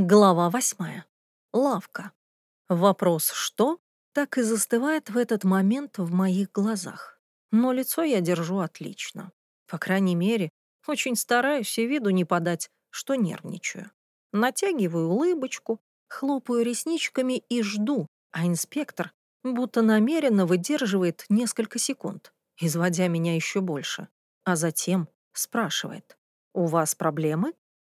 Глава восьмая. Лавка. Вопрос «что?» так и застывает в этот момент в моих глазах. Но лицо я держу отлично. По крайней мере, очень стараюсь и виду не подать, что нервничаю. Натягиваю улыбочку, хлопаю ресничками и жду, а инспектор будто намеренно выдерживает несколько секунд, изводя меня еще больше, а затем спрашивает «У вас проблемы?»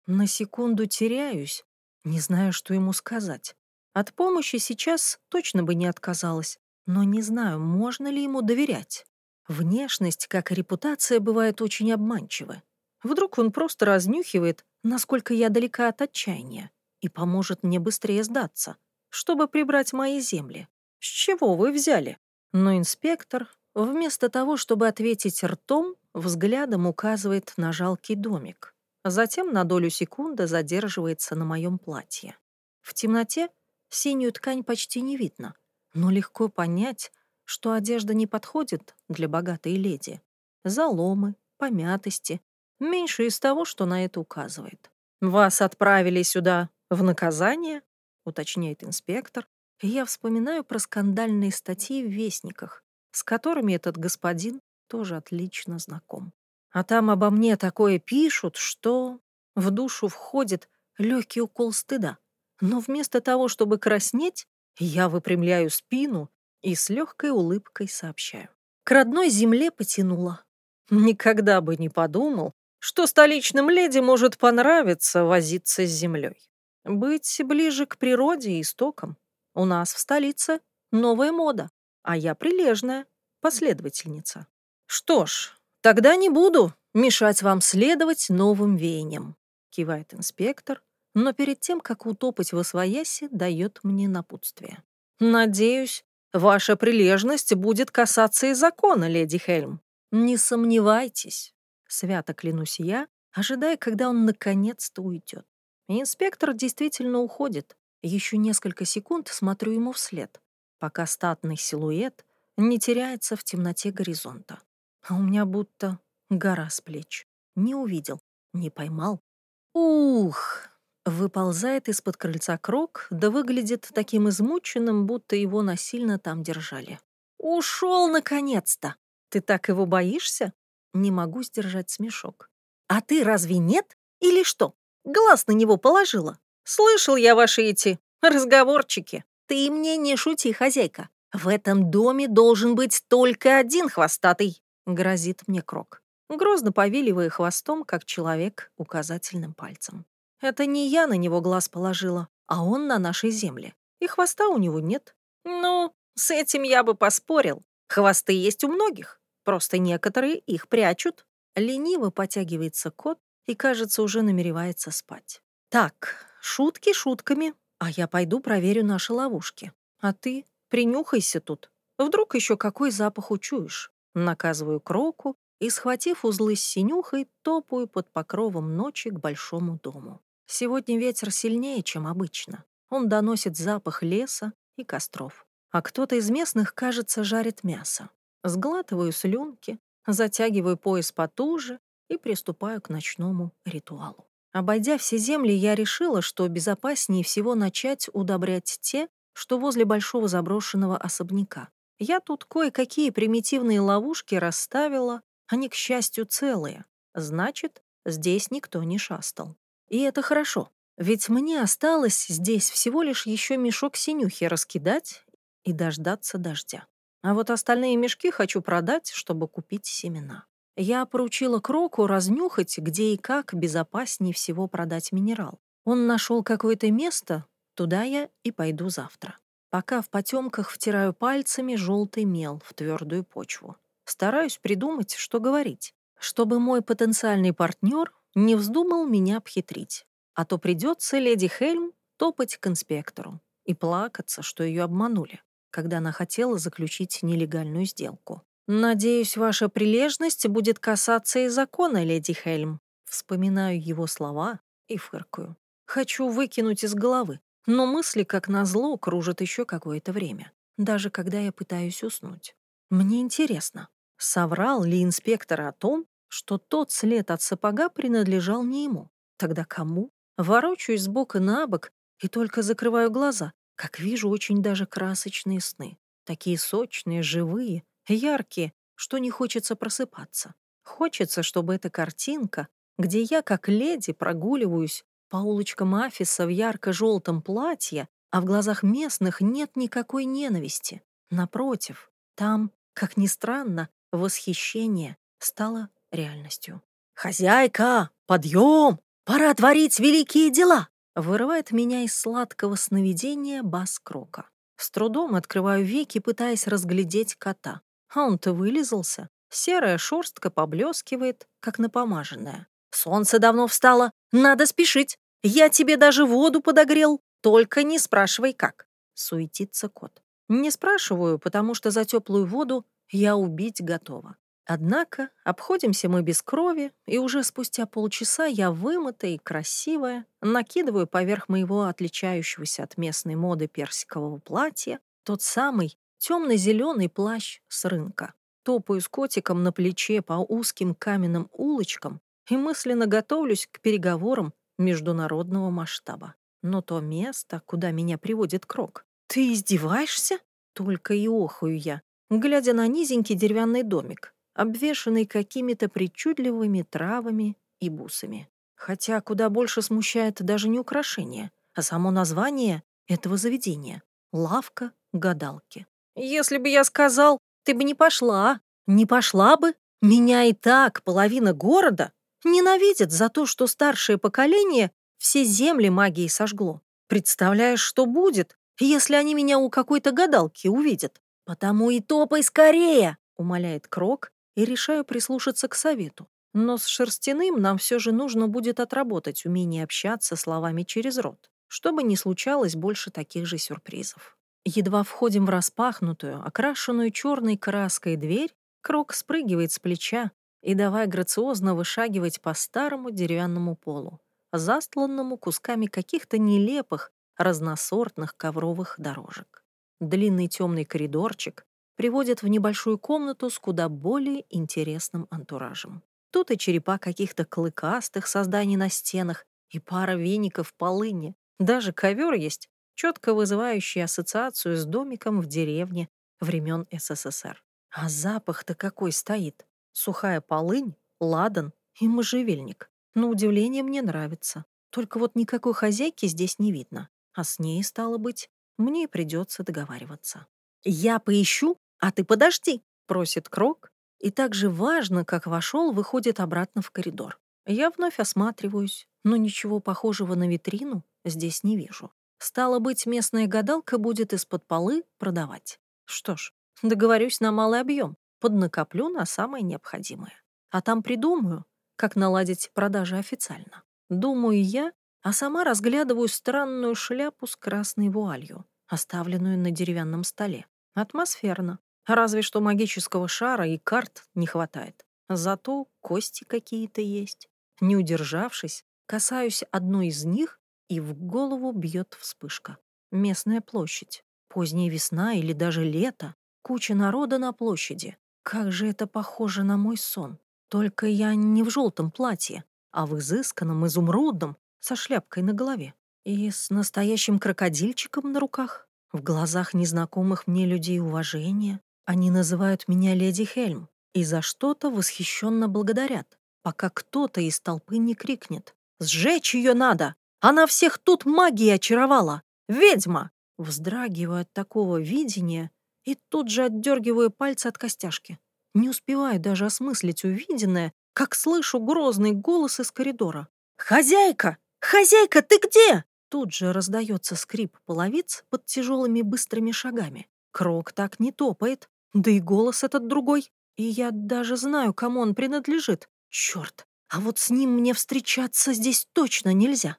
На секунду теряюсь, не знаю, что ему сказать. От помощи сейчас точно бы не отказалась, но не знаю, можно ли ему доверять. Внешность, как и репутация, бывает очень обманчивы. Вдруг он просто разнюхивает, насколько я далека от отчаяния, и поможет мне быстрее сдаться, чтобы прибрать мои земли. С чего вы взяли? Но инспектор, вместо того, чтобы ответить ртом, взглядом указывает на жалкий домик. Затем на долю секунды задерживается на моем платье. В темноте синюю ткань почти не видно, но легко понять, что одежда не подходит для богатой леди. Заломы, помятости, меньше из того, что на это указывает. «Вас отправили сюда в наказание?» — уточняет инспектор. И я вспоминаю про скандальные статьи в «Вестниках», с которыми этот господин тоже отлично знаком. А там обо мне такое пишут, что в душу входит легкий укол стыда. Но вместо того, чтобы краснеть, я выпрямляю спину и с легкой улыбкой сообщаю. К родной земле потянула. Никогда бы не подумал, что столичным леди может понравиться возиться с землей. Быть ближе к природе и истокам. У нас в столице новая мода, а я прилежная, последовательница. Что ж, «Тогда не буду мешать вам следовать новым веяниям», — кивает инспектор, но перед тем, как утопать во свояси, дает мне напутствие. «Надеюсь, ваша прилежность будет касаться и закона, леди Хельм. Не сомневайтесь», — свято клянусь я, ожидая, когда он наконец-то уйдет. Инспектор действительно уходит. Еще несколько секунд смотрю ему вслед, пока статный силуэт не теряется в темноте горизонта. А у меня будто гора с плеч. Не увидел, не поймал. Ух! Выползает из-под крыльца крок, да выглядит таким измученным, будто его насильно там держали. Ушел наконец-то! Ты так его боишься? Не могу сдержать смешок. А ты разве нет? Или что? Глаз на него положила? Слышал я ваши эти разговорчики. Ты мне не шути, хозяйка. В этом доме должен быть только один хвостатый грозит мне Крок, грозно повиливая хвостом, как человек указательным пальцем. Это не я на него глаз положила, а он на нашей земле. И хвоста у него нет. Ну, с этим я бы поспорил. Хвосты есть у многих, просто некоторые их прячут. Лениво потягивается кот и, кажется, уже намеревается спать. Так, шутки шутками, а я пойду проверю наши ловушки. А ты принюхайся тут. Вдруг еще какой запах учуешь. Наказываю кроку и, схватив узлы с синюхой, топаю под покровом ночи к большому дому. Сегодня ветер сильнее, чем обычно. Он доносит запах леса и костров. А кто-то из местных, кажется, жарит мясо. Сглатываю слюнки, затягиваю пояс потуже и приступаю к ночному ритуалу. Обойдя все земли, я решила, что безопаснее всего начать удобрять те, что возле большого заброшенного особняка. Я тут кое-какие примитивные ловушки расставила, они, к счастью, целые. Значит, здесь никто не шастал. И это хорошо, ведь мне осталось здесь всего лишь еще мешок синюхи раскидать и дождаться дождя. А вот остальные мешки хочу продать, чтобы купить семена. Я поручила Кроку разнюхать, где и как безопаснее всего продать минерал. Он нашел какое-то место, туда я и пойду завтра. Пока в потемках втираю пальцами желтый мел в твердую почву. Стараюсь придумать, что говорить, чтобы мой потенциальный партнер не вздумал меня обхитрить. А то придется леди Хельм топать к инспектору и плакаться, что ее обманули, когда она хотела заключить нелегальную сделку. «Надеюсь, ваша прилежность будет касаться и закона, леди Хельм». Вспоминаю его слова и фыркаю. Хочу выкинуть из головы, но мысли, как назло, кружат еще какое-то время, даже когда я пытаюсь уснуть. Мне интересно, соврал ли инспектор о том, что тот след от сапога принадлежал не ему? Тогда кому? Ворочаюсь сбоку на бок и только закрываю глаза, как вижу очень даже красочные сны. Такие сочные, живые, яркие, что не хочется просыпаться. Хочется, чтобы эта картинка, где я, как леди, прогуливаюсь по улочкам Афиса в ярко-желтом платье, а в глазах местных нет никакой ненависти. Напротив, там, как ни странно, восхищение стало реальностью. «Хозяйка, подъем! Пора творить великие дела!» Вырывает меня из сладкого сновидения бас Крока. С трудом открываю веки, пытаясь разглядеть кота. А он-то вылизался. Серая шерстка поблескивает, как напомаженная. «Солнце давно встало. Надо спешить. Я тебе даже воду подогрел. Только не спрашивай, как». Суетится кот. Не спрашиваю, потому что за теплую воду я убить готова. Однако обходимся мы без крови, и уже спустя полчаса я вымытая и красивая, накидываю поверх моего отличающегося от местной моды персикового платья тот самый темно-зеленый плащ с рынка. Топаю с котиком на плече по узким каменным улочкам и мысленно готовлюсь к переговорам международного масштаба. Но то место, куда меня приводит Крок. «Ты издеваешься?» Только и охаю я, глядя на низенький деревянный домик, обвешанный какими-то причудливыми травами и бусами. Хотя куда больше смущает даже не украшение, а само название этого заведения — лавка гадалки. «Если бы я сказал, ты бы не пошла, не пошла бы. Меня и так половина города ненавидит за то, что старшее поколение все земли магией сожгло. Представляешь, что будет, если они меня у какой-то гадалки увидят? Потому и топай скорее!» — умоляет Крок, и решаю прислушаться к совету. Но с шерстяным нам все же нужно будет отработать умение общаться словами через рот, чтобы не случалось больше таких же сюрпризов. Едва входим в распахнутую, окрашенную черной краской дверь, Крок спрыгивает с плеча и давай грациозно вышагивать по старому деревянному полу, застланному кусками каких-то нелепых, разносортных ковровых дорожек. Длинный темный коридорчик, приводят в небольшую комнату с куда более интересным антуражем. Тут и черепа каких-то клыкастых созданий на стенах, и пара веников полыни. Даже ковер есть, четко вызывающий ассоциацию с домиком в деревне времен СССР. А запах-то какой стоит. Сухая полынь, ладан и можжевельник. На удивление мне нравится. Только вот никакой хозяйки здесь не видно. А с ней, стало быть, мне придется договариваться. Я поищу «А ты подожди», — просит Крок, и так же важно, как вошел, выходит обратно в коридор. Я вновь осматриваюсь, но ничего похожего на витрину здесь не вижу. Стало быть, местная гадалка будет из-под полы продавать. Что ж, договорюсь на малый объем, поднакоплю на самое необходимое. А там придумаю, как наладить продажи официально. Думаю я, а сама разглядываю странную шляпу с красной вуалью, оставленную на деревянном столе. Атмосферно. Разве что магического шара и карт не хватает. Зато кости какие-то есть. Не удержавшись, касаюсь одной из них, и в голову бьет вспышка. Местная площадь. Поздняя весна или даже лето. Куча народа на площади. Как же это похоже на мой сон. Только я не в желтом платье, а в изысканном изумрудном, со шляпкой на голове. И с настоящим крокодильчиком на руках. В глазах незнакомых мне людей уважение, они называют меня леди Хельм и за что-то восхищенно благодарят, пока кто-то из толпы не крикнет. «Сжечь ее надо! Она всех тут магией очаровала! Ведьма!» Вздрагиваю от такого видения и тут же отдергиваю пальцы от костяшки. Не успеваю даже осмыслить увиденное, как слышу грозный голос из коридора. «Хозяйка! Хозяйка, ты где?» Тут же раздается скрип половиц под тяжелыми быстрыми шагами. Крок так не топает, да и голос этот другой. И я даже знаю, кому он принадлежит. Черт, а вот с ним мне встречаться здесь точно нельзя.